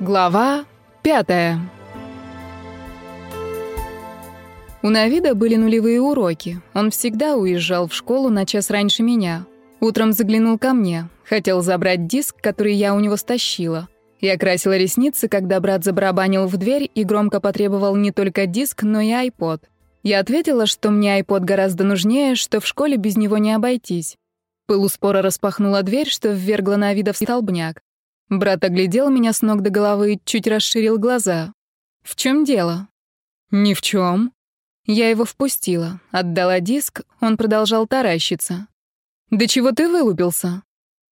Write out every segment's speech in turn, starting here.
Глава пятая. У Навида были нулевые уроки. Он всегда уезжал в школу на час раньше меня. Утром заглянул ко мне. Хотел забрать диск, который я у него стащила. Я красила ресницы, когда брат забарабанил в дверь и громко потребовал не только диск, но и айпод. Я ответила, что мне айпод гораздо нужнее, что в школе без него не обойтись. Пылу спора распахнула дверь, что ввергла Навида в столбняк. Брат оглядел меня с ног до головы и чуть расширил глаза. «В чем дело?» «Ни в чем. Я его впустила, отдала диск, он продолжал таращиться. «Да чего ты вылупился?»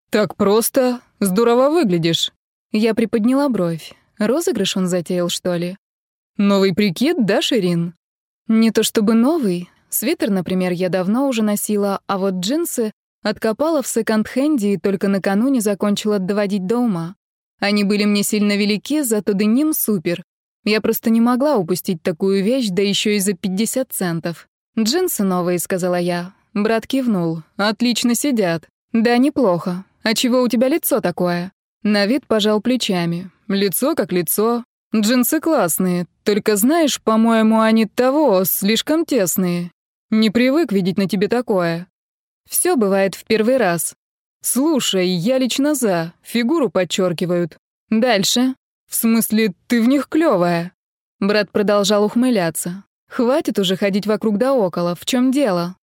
«Так просто. Здорово выглядишь». Я приподняла бровь. Розыгрыш он затеял, что ли? «Новый прикид, да, Ширин?» «Не то чтобы новый. Свитер, например, я давно уже носила, а вот джинсы Откопала в секонд-хенде и только накануне закончила доводить до ума. Они были мне сильно велики, зато деним супер. Я просто не могла упустить такую вещь, да еще и за 50 центов. «Джинсы новые», — сказала я. Брат кивнул. «Отлично сидят». «Да, неплохо. А чего у тебя лицо такое?» На вид пожал плечами. «Лицо как лицо. Джинсы классные. Только знаешь, по-моему, они того, слишком тесные. Не привык видеть на тебе такое». Все бывает в первый раз. Слушай, я лично за, фигуру подчеркивают. Дальше. В смысле, ты в них клевая. Брат продолжал ухмыляться. Хватит уже ходить вокруг да около. В чем дело?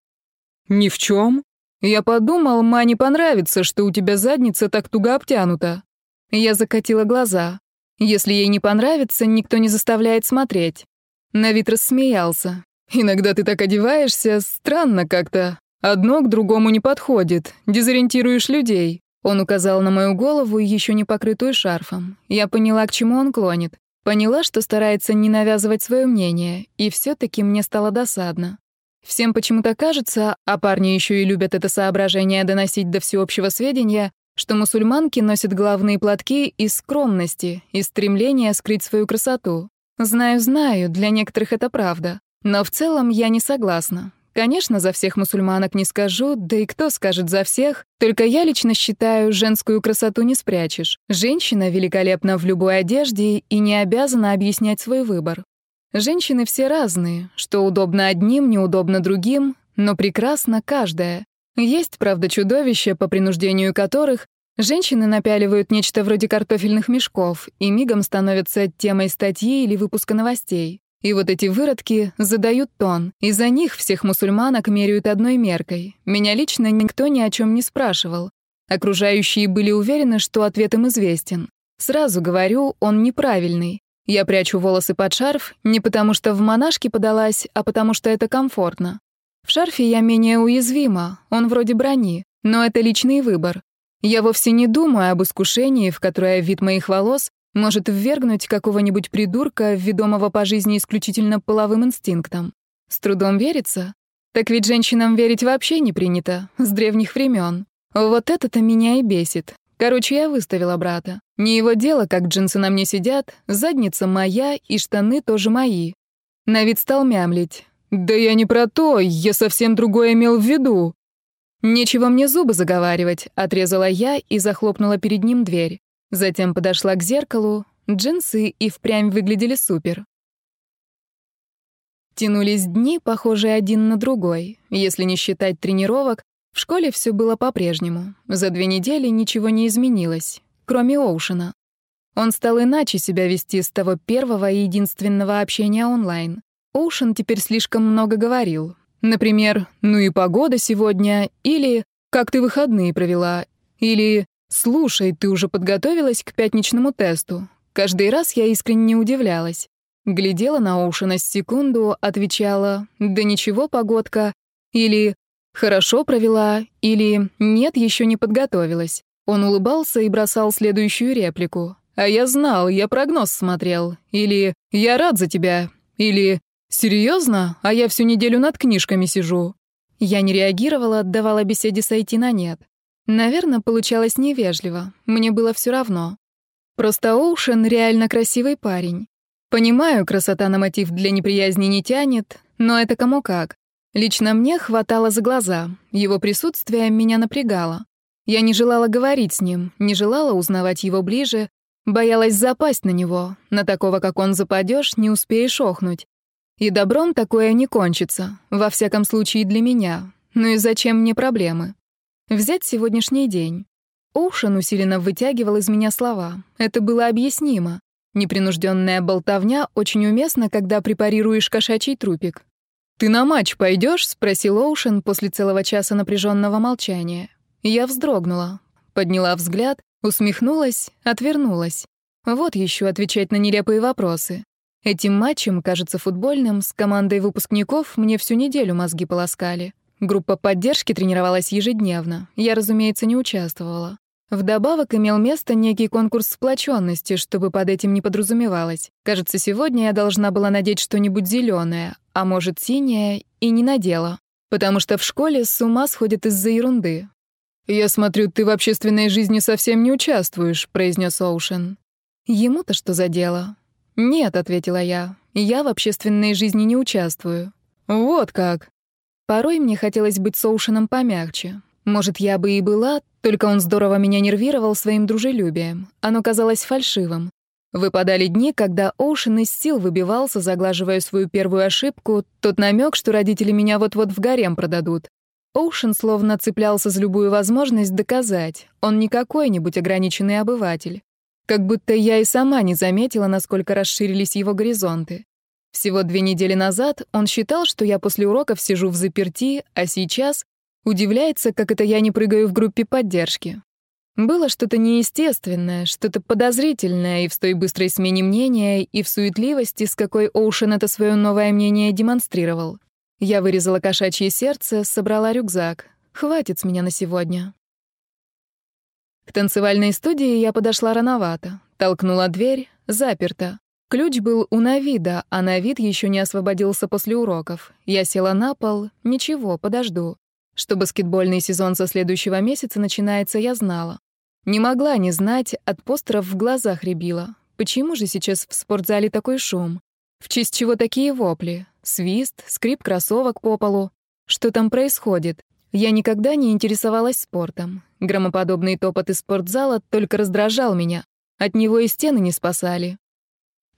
Ни в чем. Я подумал, Мане понравится, что у тебя задница так туго обтянута. Я закатила глаза. Если ей не понравится, никто не заставляет смотреть. Навид рассмеялся. Иногда ты так одеваешься, странно как-то. Одно к другому не подходит, дезориентируешь людей. Он указал на мою голову, еще не покрытую шарфом. Я поняла, к чему он клонит. Поняла, что старается не навязывать свое мнение, и все таки мне стало досадно. Всем почему-то кажется, а парни еще и любят это соображение доносить до всеобщего сведения, что мусульманки носят головные платки из скромности, из стремления скрыть свою красоту. Знаю, знаю, для некоторых это правда. Но в целом я не согласна. Конечно, за всех мусульманок не скажу, да и кто скажет за всех, только я лично считаю, женскую красоту не спрячешь. Женщина великолепна в любой одежде и не обязана объяснять свой выбор. Женщины все разные, что удобно одним, неудобно другим, но прекрасна каждая. Есть, правда, чудовища, по принуждению которых женщины напяливают нечто вроде картофельных мешков и мигом становятся темой статьи или выпуска новостей. И вот эти выродки задают тон. и за них всех мусульманок меряют одной меркой. Меня лично никто ни о чем не спрашивал. Окружающие были уверены, что ответ им известен. Сразу говорю, он неправильный. Я прячу волосы под шарф не потому, что в монашке подалась, а потому что это комфортно. В шарфе я менее уязвима, он вроде брони, но это личный выбор. Я вовсе не думаю об искушении, в которое вид моих волос может ввергнуть какого-нибудь придурка, ведомого по жизни исключительно половым инстинктом. С трудом верится? Так ведь женщинам верить вообще не принято, с древних времен. Вот это-то меня и бесит. Короче, я выставила брата. Не его дело, как джинсы на мне сидят, задница моя и штаны тоже мои. На вид стал мямлить. «Да я не про то, я совсем другое имел в виду». «Нечего мне зубы заговаривать», — отрезала я и захлопнула перед ним дверь. Затем подошла к зеркалу. Джинсы и впрямь выглядели супер. Тянулись дни, похожие один на другой. Если не считать тренировок, в школе все было по-прежнему. За две недели ничего не изменилось, кроме Оушена. Он стал иначе себя вести с того первого и единственного общения онлайн. Оушен теперь слишком много говорил. Например, «Ну и погода сегодня» или «Как ты выходные провела?» или «Слушай, ты уже подготовилась к пятничному тесту?» Каждый раз я искренне удивлялась. Глядела на Оушена с секунду, отвечала «Да ничего, погодка» или «Хорошо провела» или «Нет, еще не подготовилась». Он улыбался и бросал следующую реплику. «А я знал, я прогноз смотрел». Или «Я рад за тебя». Или «Серьезно? А я всю неделю над книжками сижу». Я не реагировала, отдавала беседе сойти на нет. Наверное, получалось невежливо. Мне было все равно. Просто Оушен реально красивый парень. Понимаю, красота на мотив для неприязни не тянет, но это кому как. Лично мне хватало за глаза. Его присутствие меня напрягало. Я не желала говорить с ним, не желала узнавать его ближе. Боялась запасть на него. На такого, как он, западешь, не успеешь охнуть. И добром такое не кончится, во всяком случае для меня. Ну и зачем мне проблемы? Взять сегодняшний день. Оушен усиленно вытягивал из меня слова. Это было объяснимо. Непринужденная болтовня очень уместна, когда препарируешь кошачий трупик. «Ты на матч пойдешь? спросил Оушен после целого часа напряженного молчания. Я вздрогнула, подняла взгляд, усмехнулась, отвернулась. Вот еще отвечать на нелепые вопросы. Этим матчем, кажется, футбольным, с командой выпускников мне всю неделю мозги полоскали. Группа поддержки тренировалась ежедневно. Я, разумеется, не участвовала. Вдобавок имел место некий конкурс сплоченности, чтобы под этим не подразумевалось. Кажется, сегодня я должна была надеть что-нибудь зеленое, а может, синее, и не надела. Потому что в школе с ума сходят из-за ерунды. «Я смотрю, ты в общественной жизни совсем не участвуешь», — произнес Оушен. «Ему-то что за дело?» «Нет», — ответила я, — «я в общественной жизни не участвую». «Вот как». Порой мне хотелось быть с Оушеном помягче. Может, я бы и была, только он здорово меня нервировал своим дружелюбием. Оно казалось фальшивым. Выпадали дни, когда Оушен из сил выбивался, заглаживая свою первую ошибку, тот намек, что родители меня вот-вот в гарем продадут. Оушен словно цеплялся за любую возможность доказать. Он не какой-нибудь ограниченный обыватель. Как будто я и сама не заметила, насколько расширились его горизонты. Всего две недели назад он считал, что я после уроков сижу в заперти, а сейчас Удивляется, как это я не прыгаю в группе поддержки. Было что-то неестественное, что-то подозрительное и в той быстрой смене мнения, и в суетливости, с какой Оушен это свое новое мнение демонстрировал. Я вырезала кошачье сердце, собрала рюкзак. Хватит с меня на сегодня. К танцевальной студии я подошла рановато. Толкнула дверь, заперта. Ключ был у Навида, а Навид еще не освободился после уроков. Я села на пол. Ничего, подожду. Что баскетбольный сезон со следующего месяца начинается, я знала. Не могла не знать, от постеров в глазах рябило. Почему же сейчас в спортзале такой шум? В честь чего такие вопли? Свист, скрип кроссовок по полу. Что там происходит? Я никогда не интересовалась спортом. Громоподобный топот из спортзала только раздражал меня. От него и стены не спасали.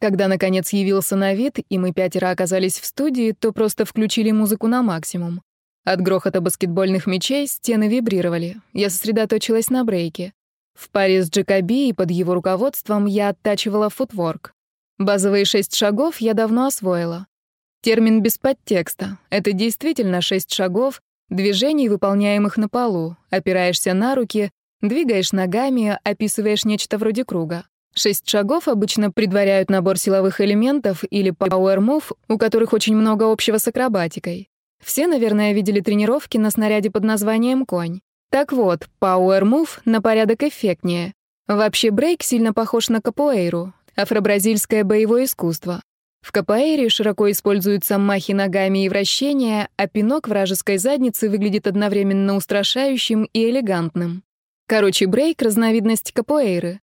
Когда, наконец, явился на вид, и мы пятеро оказались в студии, то просто включили музыку на максимум. От грохота баскетбольных мячей стены вибрировали. Я сосредоточилась на брейке. В паре с Джекоби и под его руководством я оттачивала футворк. Базовые шесть шагов я давно освоила. Термин без подтекста — это действительно шесть шагов, движений, выполняемых на полу, опираешься на руки, двигаешь ногами, описываешь нечто вроде круга. Шесть шагов обычно предваряют набор силовых элементов или power move, у которых очень много общего с акробатикой. Все, наверное, видели тренировки на снаряде под названием «Конь». Так вот, Power Move на порядок эффектнее. Вообще брейк сильно похож на капоэйру, афро-бразильское боевое искусство. В капоэйре широко используются махи ногами и вращения, а пинок вражеской задницы выглядит одновременно устрашающим и элегантным. Короче, брейк — разновидность капоэйры.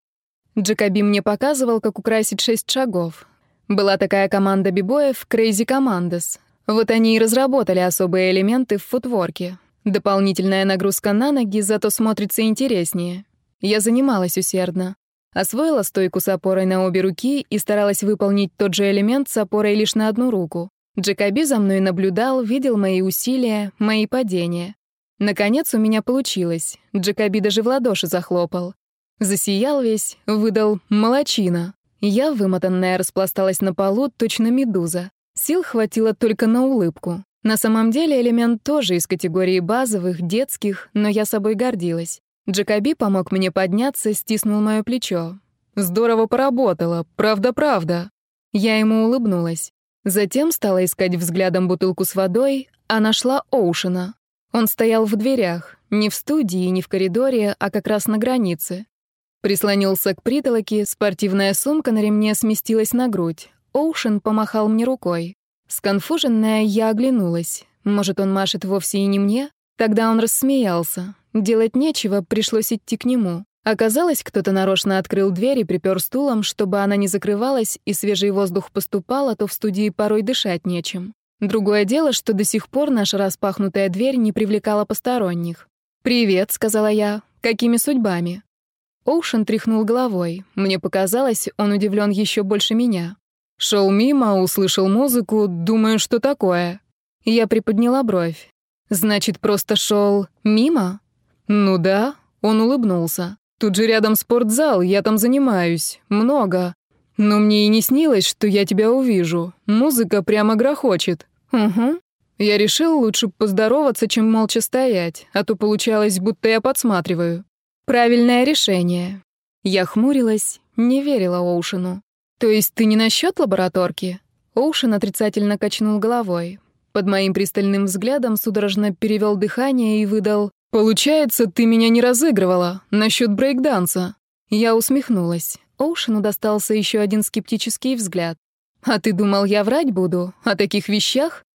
Джекоби мне показывал, как украсить шесть шагов. Была такая команда бибоев Crazy Commandos. Вот они и разработали особые элементы в футворке. Дополнительная нагрузка на ноги, зато смотрится интереснее. Я занималась усердно. Освоила стойку с опорой на обе руки и старалась выполнить тот же элемент с опорой лишь на одну руку. Джекоби за мной наблюдал, видел мои усилия, мои падения. Наконец у меня получилось. Джекоби даже в ладоши захлопал. Засиял весь, выдал «молочина». Я, вымотанная, распласталась на полу, точно медуза. Сил хватило только на улыбку. На самом деле элемент тоже из категории базовых, детских, но я собой гордилась. Джекоби помог мне подняться, стиснул мое плечо. «Здорово поработала, правда-правда». Я ему улыбнулась. Затем стала искать взглядом бутылку с водой, а нашла Оушена. Он стоял в дверях, не в студии, не в коридоре, а как раз на границе. Прислонился к притолоке, спортивная сумка на ремне сместилась на грудь. Оушен помахал мне рукой. Сконфуженная, я оглянулась. Может, он машет вовсе и не мне? Тогда он рассмеялся. Делать нечего, пришлось идти к нему. Оказалось, кто-то нарочно открыл дверь и припер стулом, чтобы она не закрывалась, и свежий воздух поступал, а то в студии порой дышать нечем. Другое дело, что до сих пор наша распахнутая дверь не привлекала посторонних. «Привет», — сказала я. «Какими судьбами?» Оушен тряхнул головой. Мне показалось, он удивлен еще больше меня. Шел мимо, услышал музыку, думаю, что такое. Я приподняла бровь. Значит, просто шел мимо? Ну да, он улыбнулся. Тут же рядом спортзал, я там занимаюсь. Много. Но мне и не снилось, что я тебя увижу. Музыка прямо грохочет. Угу. Я решил лучше поздороваться, чем молча стоять, а то получалось, будто я подсматриваю. Правильное решение. Я хмурилась, не верила Оушену. То есть ты не насчет лабораторки? Оушен отрицательно качнул головой. Под моим пристальным взглядом судорожно перевел дыхание и выдал «Получается, ты меня не разыгрывала насчет брейкданса». Я усмехнулась. Оушену достался еще один скептический взгляд. «А ты думал, я врать буду? О таких вещах?»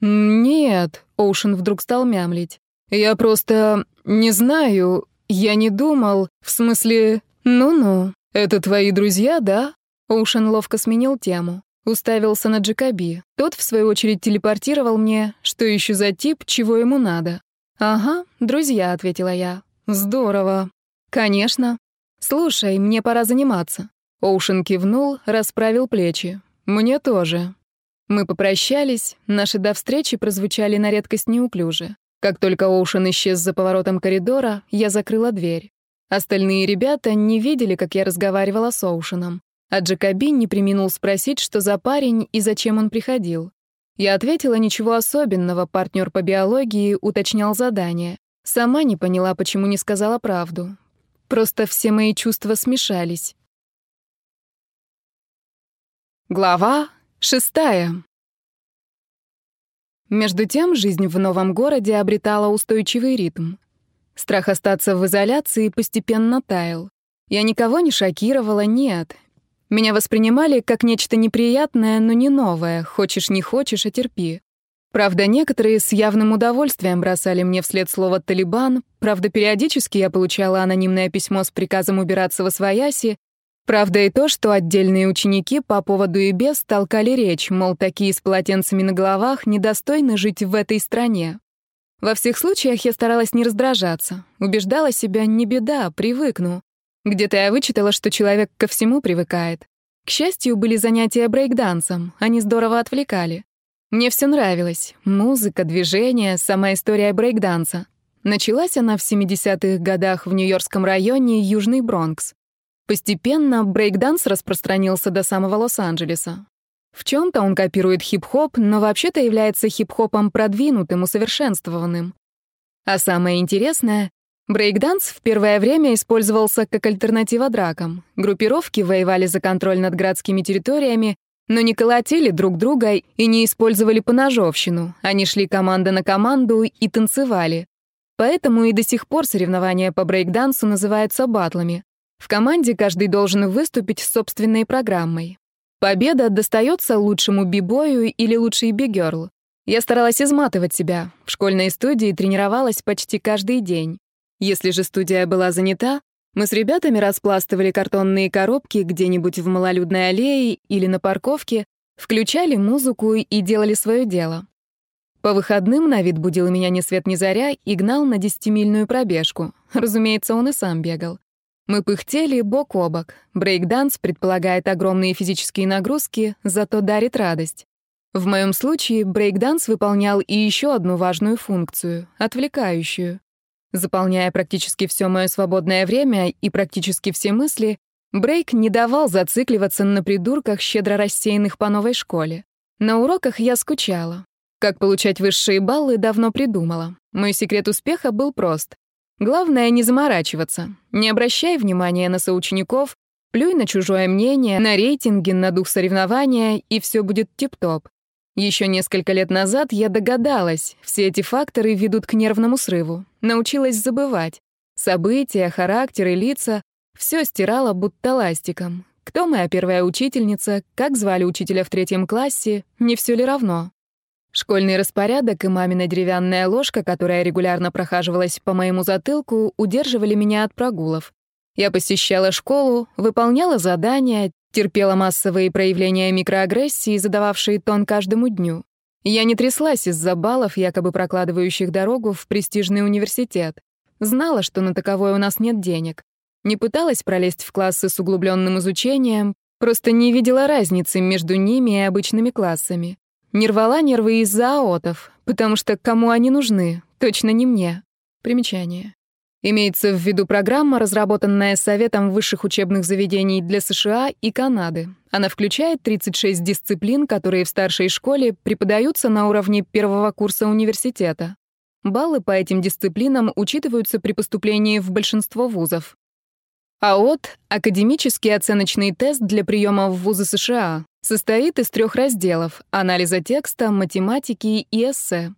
«Нет», — Оушен вдруг стал мямлить. «Я просто... не знаю. Я не думал. В смысле... Ну-ну. Это твои друзья, да?» Оушен ловко сменил тему. Уставился на Джекоби. Тот, в свою очередь, телепортировал мне, что еще за тип, чего ему надо. «Ага, друзья», — ответила я. «Здорово». «Конечно. Слушай, мне пора заниматься». Оушен кивнул, расправил плечи. «Мне тоже». Мы попрощались, наши до встречи прозвучали на редкость неуклюже. Как только Оушен исчез за поворотом коридора, я закрыла дверь. Остальные ребята не видели, как я разговаривала с Оушеном, а Джекобин не приминул спросить, что за парень и зачем он приходил. Я ответила ничего особенного, партнер по биологии уточнял задание. Сама не поняла, почему не сказала правду. Просто все мои чувства смешались. Глава Шестая. Между тем, жизнь в новом городе обретала устойчивый ритм. Страх остаться в изоляции постепенно таял. Я никого не шокировала, нет. Меня воспринимали как нечто неприятное, но не новое. Хочешь, не хочешь, а терпи. Правда, некоторые с явным удовольствием бросали мне вслед слово «талибан», правда, периодически я получала анонимное письмо с приказом убираться во свояси, Правда и то, что отдельные ученики по поводу и без толкали речь, мол, такие с полотенцами на головах недостойны жить в этой стране. Во всех случаях я старалась не раздражаться, убеждала себя, не беда, привыкну. Где-то я вычитала, что человек ко всему привыкает. К счастью, были занятия брейкдансом, они здорово отвлекали. Мне все нравилось. Музыка, движение, сама история брейкданса. Началась она в 70-х годах в Нью-Йоркском районе Южный Бронкс. Постепенно брейкданс распространился до самого Лос-Анджелеса. В чем-то он копирует хип-хоп, но вообще-то является хип-хопом продвинутым, усовершенствованным. А самое интересное, брейкданс в первое время использовался как альтернатива дракам. Группировки воевали за контроль над городскими территориями, но не колотили друг друга и не использовали поножовщину. Они шли команда на команду и танцевали. Поэтому и до сих пор соревнования по брейкдансу называются батлами. В команде каждый должен выступить с собственной программой. Победа достается лучшему бибою или лучшей бигерл. Я старалась изматывать себя. В школьной студии тренировалась почти каждый день. Если же студия была занята, мы с ребятами распластывали картонные коробки где-нибудь в малолюдной аллее или на парковке, включали музыку и делали свое дело. По выходным на вид будил меня ни свет ни заря и гнал на десятимильную пробежку. Разумеется, он и сам бегал. Мы пыхтели бок о бок. Брейкданс предполагает огромные физические нагрузки, зато дарит радость. В моем случае брейкданс выполнял и еще одну важную функцию — отвлекающую. Заполняя практически все мое свободное время и практически все мысли, брейк не давал зацикливаться на придурках, щедро рассеянных по новой школе. На уроках я скучала. Как получать высшие баллы, давно придумала. Мой секрет успеха был прост. Главное не заморачиваться. Не обращай внимания на соучеников, плюй на чужое мнение, на рейтинги, на дух соревнования, и все будет тип-топ. Еще несколько лет назад я догадалась, все эти факторы ведут к нервному срыву. Научилась забывать. События, характеры, лица — все стирала будто ластиком. Кто моя первая учительница, как звали учителя в третьем классе, не все ли равно? Школьный распорядок и мамина деревянная ложка, которая регулярно прохаживалась по моему затылку, удерживали меня от прогулов. Я посещала школу, выполняла задания, терпела массовые проявления микроагрессии, задававшие тон каждому дню. Я не тряслась из-за баллов, якобы прокладывающих дорогу в престижный университет. Знала, что на таковой у нас нет денег. Не пыталась пролезть в классы с углубленным изучением, просто не видела разницы между ними и обычными классами. Не рвала нервы из-за аотов, потому что кому они нужны, точно не мне. Примечание. Имеется в виду программа, разработанная Советом высших учебных заведений для США и Канады. Она включает 36 дисциплин, которые в старшей школе преподаются на уровне первого курса университета. Баллы по этим дисциплинам учитываются при поступлении в большинство вузов. АОТ — академический оценочный тест для приема в вузы США. Состоит из трех разделов — анализа текста, математики и эссе.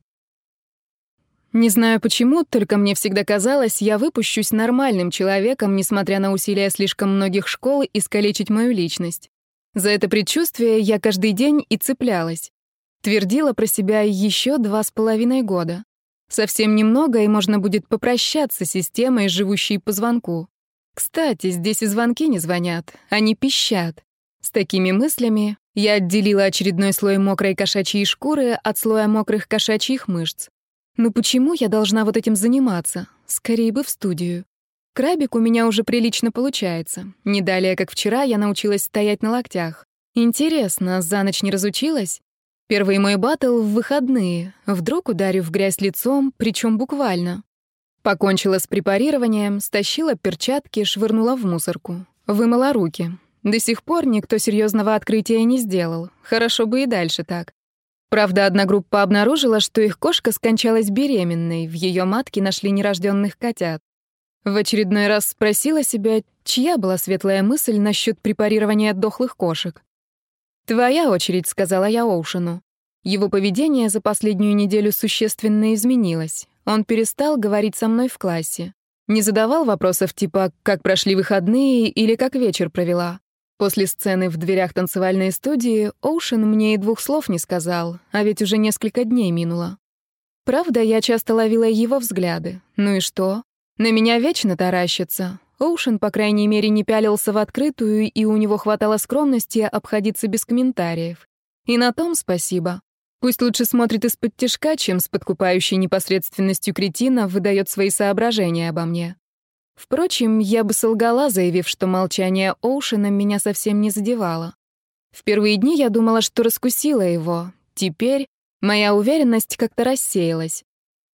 Не знаю почему, только мне всегда казалось, я выпущусь нормальным человеком, несмотря на усилия слишком многих школ искалечить мою личность. За это предчувствие я каждый день и цеплялась. Твердила про себя еще два с половиной года. Совсем немного, и можно будет попрощаться с системой, живущей по звонку. Кстати, здесь и звонки не звонят, они пищат. С такими мыслями я отделила очередной слой мокрой кошачьей шкуры от слоя мокрых кошачьих мышц. Ну почему я должна вот этим заниматься? Скорее бы в студию. Крабик у меня уже прилично получается. Не далее, как вчера, я научилась стоять на локтях. Интересно, за ночь не разучилась? Первый мой батл в выходные. Вдруг ударю в грязь лицом, причем буквально. Покончила с препарированием, стащила перчатки, швырнула в мусорку. Вымыла руки. До сих пор никто серьезного открытия не сделал. Хорошо бы и дальше так. Правда, одна группа обнаружила, что их кошка скончалась беременной, в ее матке нашли нерожденных котят. В очередной раз спросила себя, чья была светлая мысль насчет препарирования дохлых кошек. «Твоя очередь», — сказала я Оушену. Его поведение за последнюю неделю существенно изменилось. Он перестал говорить со мной в классе. Не задавал вопросов типа «как прошли выходные» или «как вечер провела». После сцены в дверях танцевальной студии Оушен мне и двух слов не сказал, а ведь уже несколько дней минуло. Правда, я часто ловила его взгляды. Ну и что? На меня вечно таращится. Оушен, по крайней мере, не пялился в открытую, и у него хватало скромности обходиться без комментариев. И на том спасибо. Пусть лучше смотрит из-под тишка, чем с подкупающей непосредственностью кретина выдает свои соображения обо мне. Впрочем, я бы солгала, заявив, что молчание Оушена меня совсем не задевало. В первые дни я думала, что раскусила его. Теперь моя уверенность как-то рассеялась.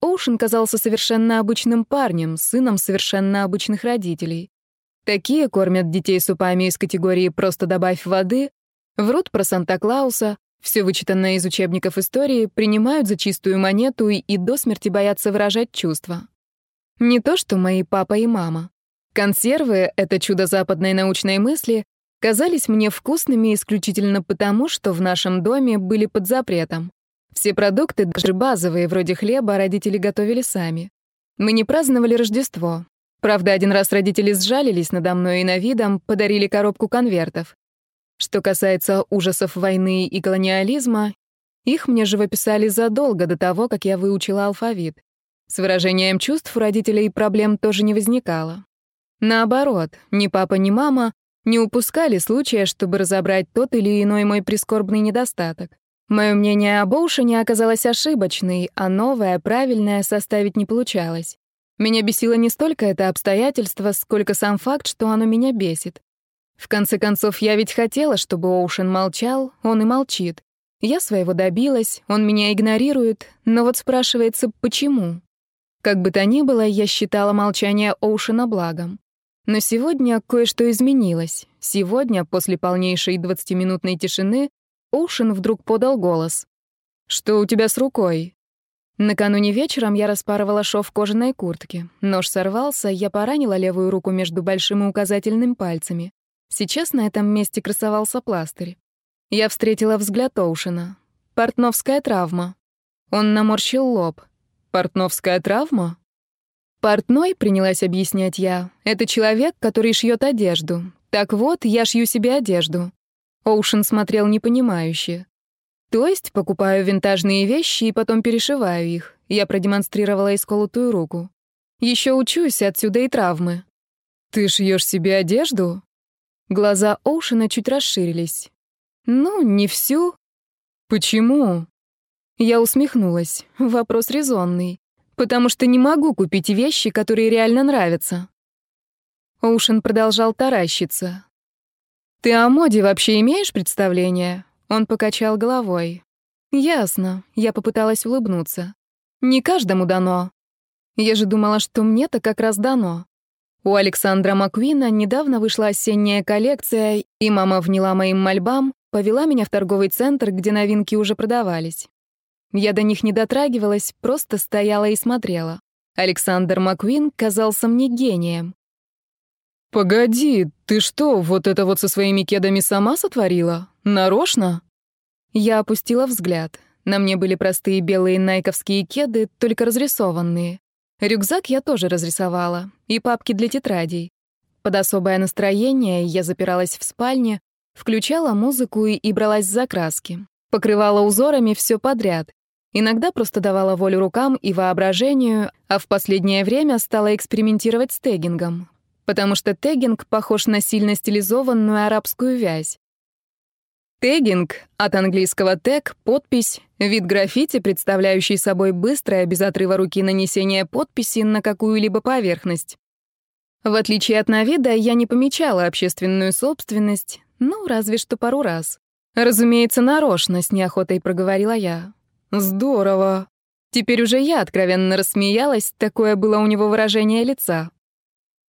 Оушен казался совершенно обычным парнем, сыном совершенно обычных родителей. Такие кормят детей супами из категории «просто добавь воды», врут про Санта-Клауса, все вычитанное из учебников истории принимают за чистую монету и до смерти боятся выражать чувства. Не то что мои папа и мама. Консервы — это чудо западной научной мысли — казались мне вкусными исключительно потому, что в нашем доме были под запретом. Все продукты, даже базовые, вроде хлеба, родители готовили сами. Мы не праздновали Рождество. Правда, один раз родители сжалились надо мной и на видом подарили коробку конвертов. Что касается ужасов войны и колониализма, их мне живописали задолго до того, как я выучила алфавит. С выражением чувств у родителей проблем тоже не возникало. Наоборот, ни папа, ни мама не упускали случая, чтобы разобрать тот или иной мой прискорбный недостаток. Мое мнение об Оушене оказалось ошибочной, а новое, правильное составить не получалось. Меня бесило не столько это обстоятельство, сколько сам факт, что оно меня бесит. В конце концов, я ведь хотела, чтобы Оушен молчал, он и молчит. Я своего добилась, он меня игнорирует, но вот спрашивается, почему? Как бы то ни было, я считала молчание Оушена благом. Но сегодня кое-что изменилось. Сегодня, после полнейшей двадцатиминутной тишины, Оушен вдруг подал голос. «Что у тебя с рукой?» Накануне вечером я распарывала шов кожаной куртки. Нож сорвался, я поранила левую руку между большим и указательным пальцами. Сейчас на этом месте красовался пластырь. Я встретила взгляд Оушена. Портновская травма. Он наморщил лоб. Портновская травма? Портной, принялась объяснять я, это человек, который шьет одежду. Так вот, я шью себе одежду. Оушен смотрел непонимающе. То есть покупаю винтажные вещи и потом перешиваю их. Я продемонстрировала исколотую руку. Еще учусь, отсюда и травмы. Ты шьешь себе одежду? Глаза Оушена чуть расширились. «Ну, не всю». «Почему?» Я усмехнулась. Вопрос резонный. «Потому что не могу купить вещи, которые реально нравятся». Оушен продолжал таращиться. «Ты о моде вообще имеешь представление?» Он покачал головой. «Ясно». Я попыталась улыбнуться. «Не каждому дано. Я же думала, что мне-то как раз дано. У Александра Маквина недавно вышла осенняя коллекция, и мама вняла моим мольбам, повела меня в торговый центр, где новинки уже продавались. Я до них не дотрагивалась, просто стояла и смотрела. Александр Маквин казался мне гением. «Погоди, ты что, вот это вот со своими кедами сама сотворила? Нарочно?» Я опустила взгляд. На мне были простые белые найковские кеды, только разрисованные. Рюкзак я тоже разрисовала, и папки для тетрадей. Под особое настроение я запиралась в спальне, включала музыку и бралась за краски. Покрывала узорами все подряд. Иногда просто давала волю рукам и воображению, а в последнее время стала экспериментировать с тегингом, потому что тегинг похож на сильно стилизованную арабскую вязь. Тегинг от английского тег — подпись, вид граффити, представляющий собой быстрое, без отрыва руки нанесение подписи на какую-либо поверхность. В отличие от Навида, я не помечала общественную собственность, ну, разве что пару раз. Разумеется, нарочно, с неохотой проговорила я. Здорово. Теперь уже я откровенно рассмеялась, такое было у него выражение лица.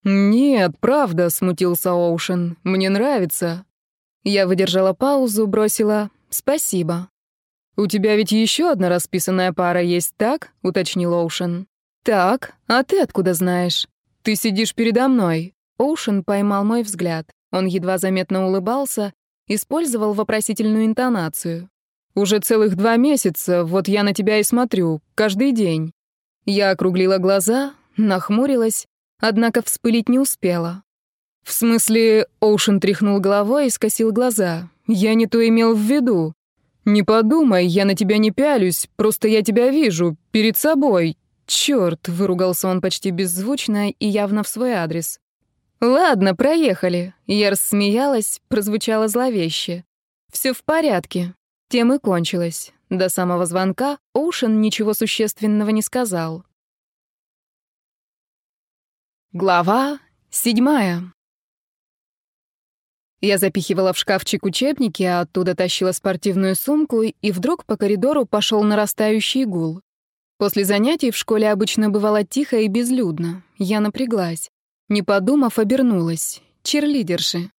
«Нет, правда», — смутился Оушен, — «мне нравится». Я выдержала паузу, бросила «спасибо». «У тебя ведь еще одна расписанная пара есть, так?» — уточнил Оушен. «Так, а ты откуда знаешь?» «Ты сидишь передо мной». Оушен поймал мой взгляд. Он едва заметно улыбался, использовал вопросительную интонацию. «Уже целых два месяца, вот я на тебя и смотрю, каждый день». Я округлила глаза, нахмурилась, однако вспылить не успела. «В смысле...» — Оушен тряхнул головой и скосил глаза. «Я не то имел в виду. Не подумай, я на тебя не пялюсь, просто я тебя вижу, перед собой. Чёрт!» — выругался он почти беззвучно и явно в свой адрес. «Ладно, проехали». Я рассмеялась, прозвучало зловеще. «Всё в порядке». Тем и кончилось. До самого звонка Оушен ничего существенного не сказал. Глава седьмая. Я запихивала в шкафчик учебники, а оттуда тащила спортивную сумку, и вдруг по коридору пошел нарастающий гул. После занятий в школе обычно бывало тихо и безлюдно. Я напряглась. Не подумав, обернулась. Черлидерши.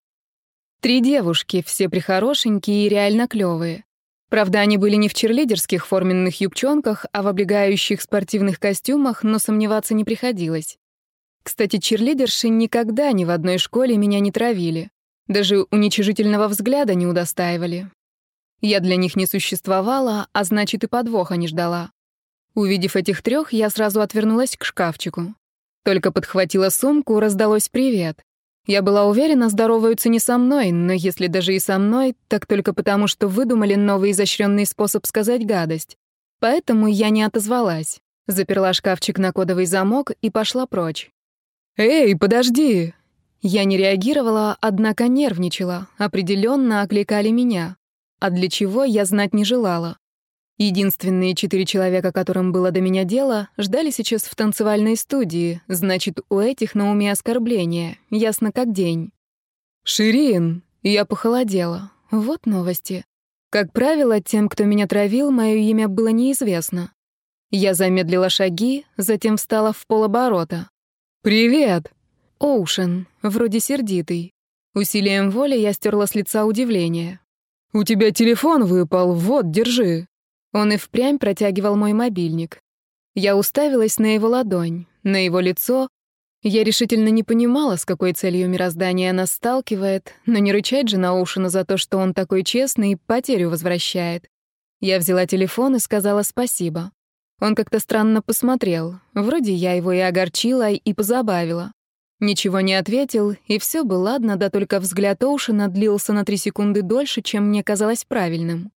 Три девушки, все прихорошенькие и реально клёвые. Правда, они были не в черлидерских форменных юбчонках, а в облегающих спортивных костюмах, но сомневаться не приходилось. Кстати, черлидерши никогда ни в одной школе меня не травили. Даже уничижительного взгляда не удостаивали. Я для них не существовала, а значит и подвоха не ждала. Увидев этих трех, я сразу отвернулась к шкафчику. Только подхватила сумку, раздалось «привет». Я была уверена, здороваются не со мной, но если даже и со мной, так только потому, что выдумали новый изощренный способ сказать гадость. Поэтому я не отозвалась. Заперла шкафчик на кодовый замок и пошла прочь. «Эй, подожди!» Я не реагировала, однако нервничала, определенно окликали меня. А для чего, я знать не желала. Единственные четыре человека, которым было до меня дело, ждали сейчас в танцевальной студии, значит, у этих на уме оскорбления, ясно как день. «Ширин!» Я похолодела. Вот новости. Как правило, тем, кто меня травил, мое имя было неизвестно. Я замедлила шаги, затем встала в полоборота. «Привет!» Оушен, вроде сердитый. Усилием воли я стерла с лица удивление. «У тебя телефон выпал, вот, держи». Он и впрямь протягивал мой мобильник. Я уставилась на его ладонь, на его лицо. Я решительно не понимала, с какой целью мироздание нас сталкивает, но не рычать же на Оушена за то, что он такой честный, потерю возвращает. Я взяла телефон и сказала спасибо. Он как-то странно посмотрел. Вроде я его и огорчила, и позабавила. Ничего не ответил, и все бы ладно, да только взгляд Оушена длился на три секунды дольше, чем мне казалось правильным.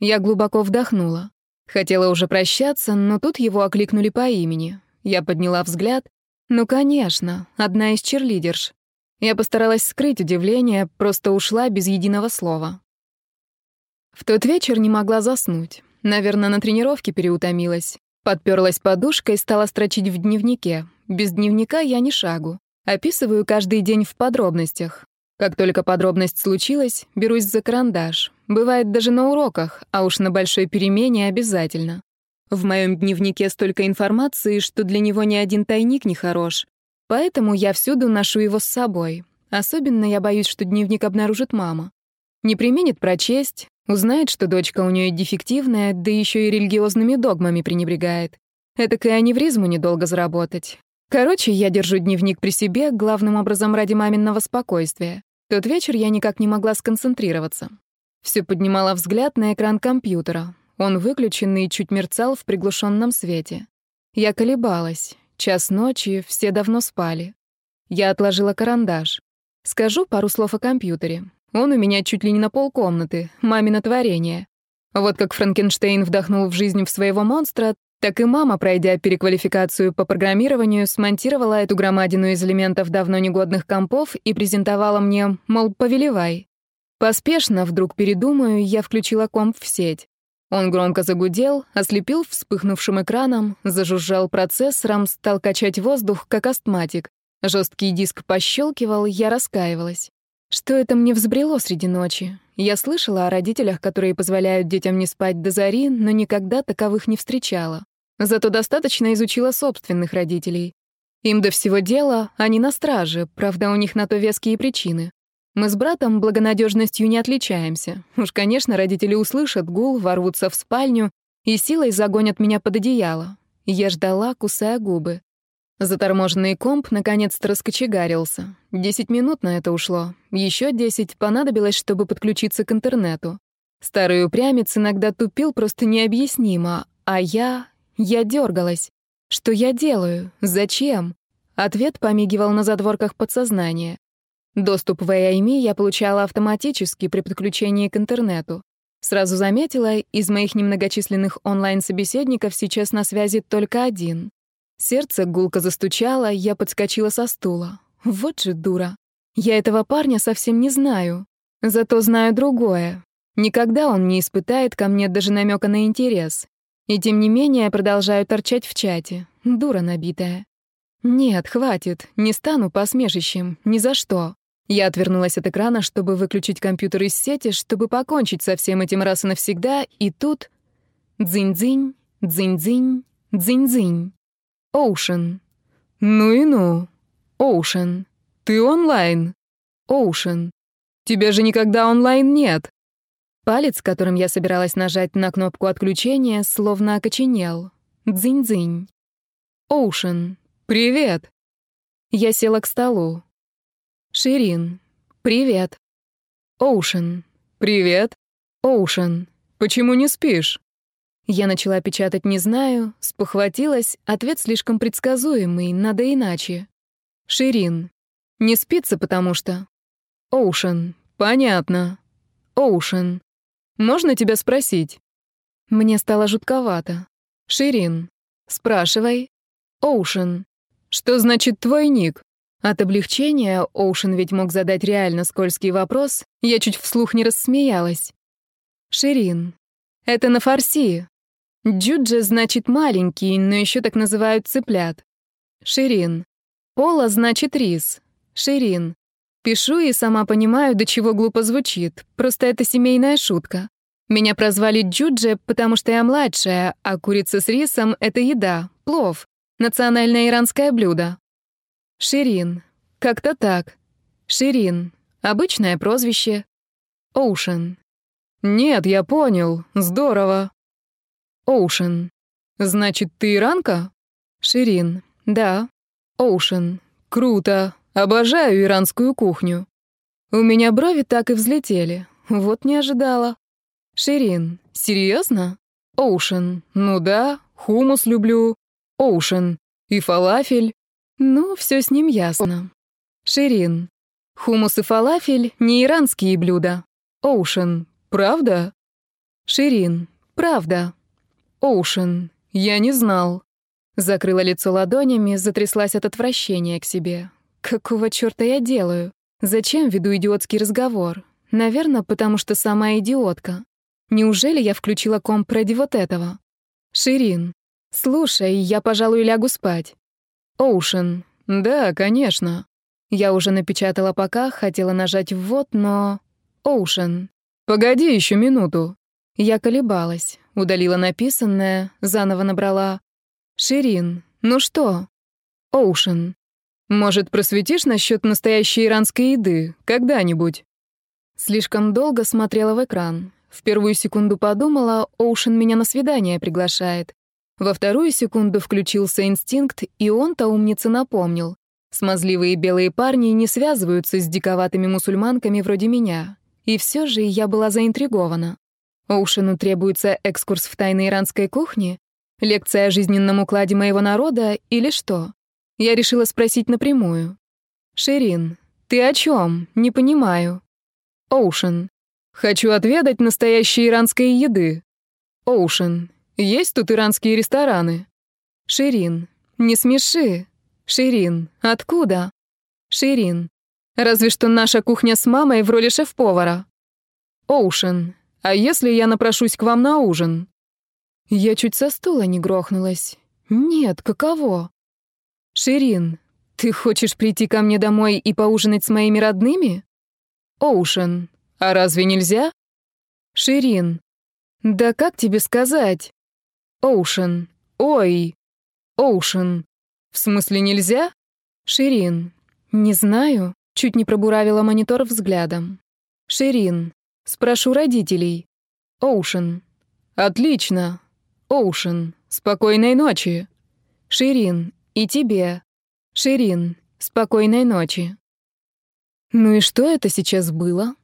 Я глубоко вдохнула. Хотела уже прощаться, но тут его окликнули по имени. Я подняла взгляд. Ну, конечно, одна из черлидерш. Я постаралась скрыть удивление, просто ушла без единого слова. В тот вечер не могла заснуть. Наверное, на тренировке переутомилась. Подперлась подушкой, стала строчить в дневнике. Без дневника я ни шагу. Описываю каждый день в подробностях. Как только подробность случилась, берусь за карандаш. Бывает даже на уроках, а уж на большой перемене обязательно. В моем дневнике столько информации, что для него ни один тайник не хорош. Поэтому я всюду ношу его с собой. Особенно я боюсь, что дневник обнаружит мама. Не применит прочесть, узнает, что дочка у нее дефективная, да еще и религиозными догмами пренебрегает. Этакой аневризму недолго заработать. Короче, я держу дневник при себе, главным образом ради маминого спокойствия. Тот вечер я никак не могла сконцентрироваться. Все поднимала взгляд на экран компьютера. Он выключенный и чуть мерцал в приглушенном свете. Я колебалась. Час ночи, все давно спали. Я отложила карандаш. Скажу пару слов о компьютере. Он у меня чуть ли не на полкомнаты, мамино творение. Вот как Франкенштейн вдохнул в жизнь в своего монстра, так и мама, пройдя переквалификацию по программированию, смонтировала эту громадину из элементов давно негодных компов и презентовала мне, мол, повелевай. Поспешно, вдруг передумаю, я включила комп в сеть. Он громко загудел, ослепил вспыхнувшим экраном, зажужжал процессором, стал качать воздух, как астматик. Жесткий диск пощелкивал, я раскаивалась. Что это мне взбрело среди ночи? Я слышала о родителях, которые позволяют детям не спать до зари, но никогда таковых не встречала. Зато достаточно изучила собственных родителей. Им до всего дела, они на страже, правда, у них на то веские причины. Мы с братом благонадежностью не отличаемся. Уж, конечно, родители услышат гул, ворвутся в спальню и силой загонят меня под одеяло. Я ждала, кусая губы. Заторможенный комп наконец-то раскочегарился. Десять минут на это ушло. Еще десять понадобилось, чтобы подключиться к интернету. Старый упрямец иногда тупил просто необъяснимо, а я... я дергалась. Что я делаю? Зачем? Ответ помигивал на задворках подсознания. Доступ в AIME я получала автоматически при подключении к интернету. Сразу заметила, из моих немногочисленных онлайн-собеседников сейчас на связи только один. Сердце гулко застучало, я подскочила со стула. Вот же дура. Я этого парня совсем не знаю. Зато знаю другое. Никогда он не испытает ко мне даже намека на интерес. И тем не менее продолжаю торчать в чате. Дура набитая. Нет, хватит. Не стану посмешищем. Ни за что. Я отвернулась от экрана, чтобы выключить компьютер из сети, чтобы покончить со всем этим раз и навсегда, и тут... Дзынь-дзынь, дзынь-дзынь, дзынь-дзынь. Оушен. Ну и ну. Оушен. Ты онлайн. Оушен. Тебя же никогда онлайн нет. Палец, которым я собиралась нажать на кнопку отключения, словно окоченел. Дзынь-дзынь. Оушен. Привет. Я села к столу. Ширин. Привет. Оушен. Привет. Оушен. Почему не спишь? Я начала печатать «не знаю», спохватилась, ответ слишком предсказуемый, надо иначе. Ширин. Не спится, потому что... Оушен. Понятно. Оушен. Можно тебя спросить? Мне стало жутковато. Ширин. Спрашивай. Оушен. Что значит твой ник? От облегчения Оушен ведь мог задать реально скользкий вопрос, я чуть вслух не рассмеялась. Ширин. Это на фарси. Джуджа значит маленький, но еще так называют цыплят. Ширин. Пола значит рис. Ширин. Пишу и сама понимаю, до чего глупо звучит. Просто это семейная шутка. Меня прозвали Джудже, потому что я младшая, а курица с рисом — это еда, плов, национальное иранское блюдо. Ширин. Как-то так. Ширин. Обычное прозвище. Оушен. Нет, я понял. Здорово. Оушен. Значит, ты иранка? Ширин. Да. Оушен. Круто. Обожаю иранскую кухню. У меня брови так и взлетели. Вот не ожидала. Ширин. Серьезно? Оушен. Ну да, хумус люблю. Оушен. И фалафель. Ну, все с ним ясно. Ширин. Хумус и фалафель — не иранские блюда. Оушен. Правда? Ширин. Правда. Оушен. Я не знал. Закрыла лицо ладонями, затряслась от отвращения к себе. Какого чёрта я делаю? Зачем веду идиотский разговор? Наверное, потому что сама идиотка. Неужели я включила комп ради вот этого? Ширин. Слушай, я, пожалуй, лягу спать. Оушен. Да, конечно. Я уже напечатала пока, хотела нажать «ввод», но... Оушен. «Погоди еще минуту». Я колебалась, удалила написанное, заново набрала. «Ширин, ну что?» «Оушен. Может, просветишь насчет настоящей иранской еды? Когда-нибудь?» Слишком долго смотрела в экран. В первую секунду подумала, Оушен меня на свидание приглашает. Во вторую секунду включился инстинкт, и он-то умница напомнил. Смазливые белые парни не связываются с диковатыми мусульманками вроде меня. И все же я была заинтригована. Оушену требуется экскурс в тайны иранской кухни? Лекция о жизненном укладе моего народа или что? Я решила спросить напрямую. «Ширин, ты о чем? Не понимаю». «Оушен, хочу отведать настоящей иранской еды». «Оушен, есть тут иранские рестораны?» «Ширин, не смеши. Ширин, откуда?» «Ширин, разве что наша кухня с мамой в роли шеф-повара». «Оушен, а если я напрошусь к вам на ужин?» Я чуть со стула не грохнулась. «Нет, каково?» «Ширин, ты хочешь прийти ко мне домой и поужинать с моими родными?» «Оушен, а разве нельзя?» «Ширин, да как тебе сказать?» «Оушен, ой, Оушен, в смысле нельзя?» «Ширин, не знаю», — чуть не пробуравила монитор взглядом. «Ширин, спрошу родителей». «Оушен, отлично. Оушен, спокойной ночи». «Ширин, и тебе. Ширин, спокойной ночи». Ну и что это сейчас было?